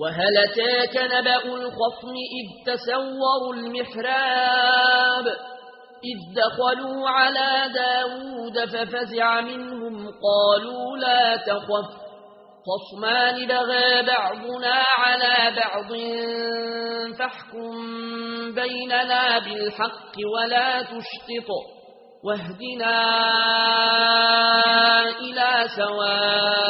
وهل تاك نبأ الخصم إذ تسوروا المحراب إذ دخلوا على داود ففزع منهم قالوا لا تخف خصمان بغى بعضنا على بعض فاحكم بيننا بالحق ولا تشتط واهدنا إلى سواب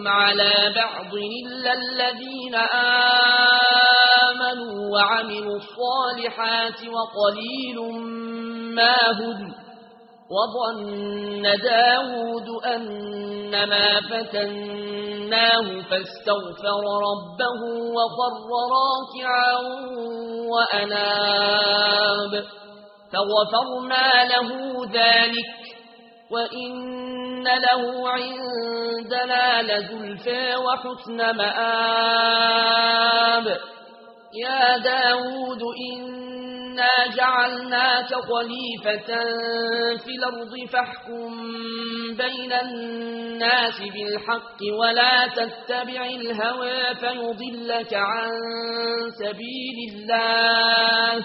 بعضهم على بعض إلا الذين آمنوا وعملوا الصالحات وقليل ما هد وظن داود أنما فتناه فاستغفر ربه وفر راكعا وأناب فغفرنا له ذلك وَإِنَّ لَهُ عِندَنَا لَزُلْفَى وَحُسْنَ مَآبٍ يَا دَاوُودُ إِنَّا جَعَلْنَاكَ خَلِيفَةً فِي الْأَرْضِ فَاحْكُم بَيْنَ النَّاسِ بِالْحَقِّ وَلَا تَتَّبِعِ الْهَوَى فَيُضِلَّكَ عَن سَبِيلِ اللَّهِ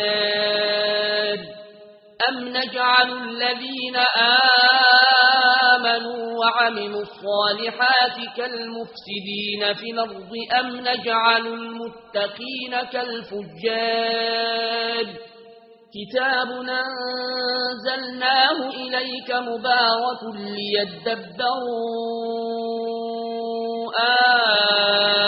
النار. أم نجعل الذين آمنوا وعملوا الصالحات كالمفسدين في الأرض أم نجعل المتقين كالفجار. كتاب ننزلناه إليك مبارك ليتدبروا آمين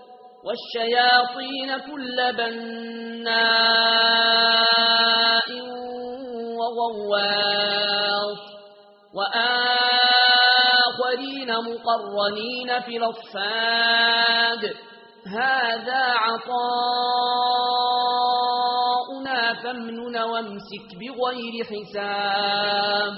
والشياطين كل بناء وغواص وآخرين مقرنين في الأصفاد. هذا عطاؤنا فامنن وامسك بغير حساب.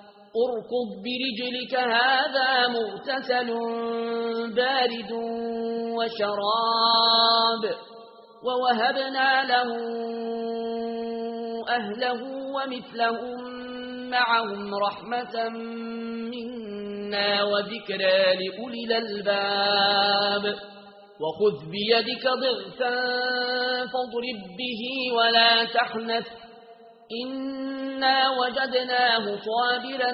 اركض برجلك هذا مغتسل بارد وشراب ووهبنا له أهله ومثلهم معهم رحمة منا وذكرى لأولي الألباب وخذ بيدك ضغفا فاضرب به ولا تحنث إنا وجدناه صابرا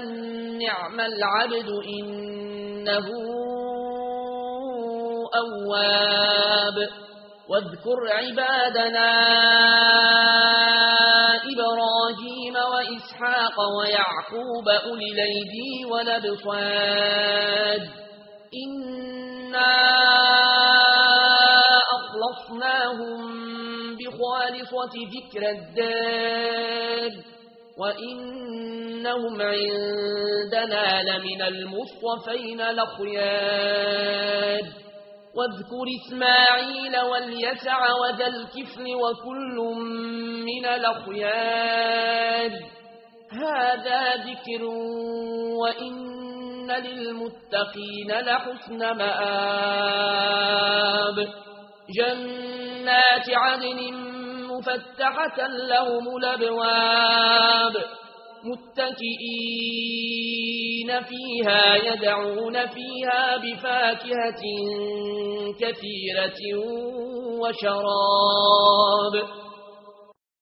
نعم العبد إنه أواب واذكر عبادنا إبراهيم وإسحاق ويعقوب أولي الْأَيْدِي ولبصاد إنا الخالصة ذكر الدار وإنهم عندنا لمن المصطفين لخيار واذكر إسماعيل واليسع وذا الكفل وكل من لخيار هذا ذكر وإن للمتقين لحسن مآب جنات عدن مفتحة لهم الأبواب متكئين فيها يدعون فيها بفاكهة كثيرة وشراب.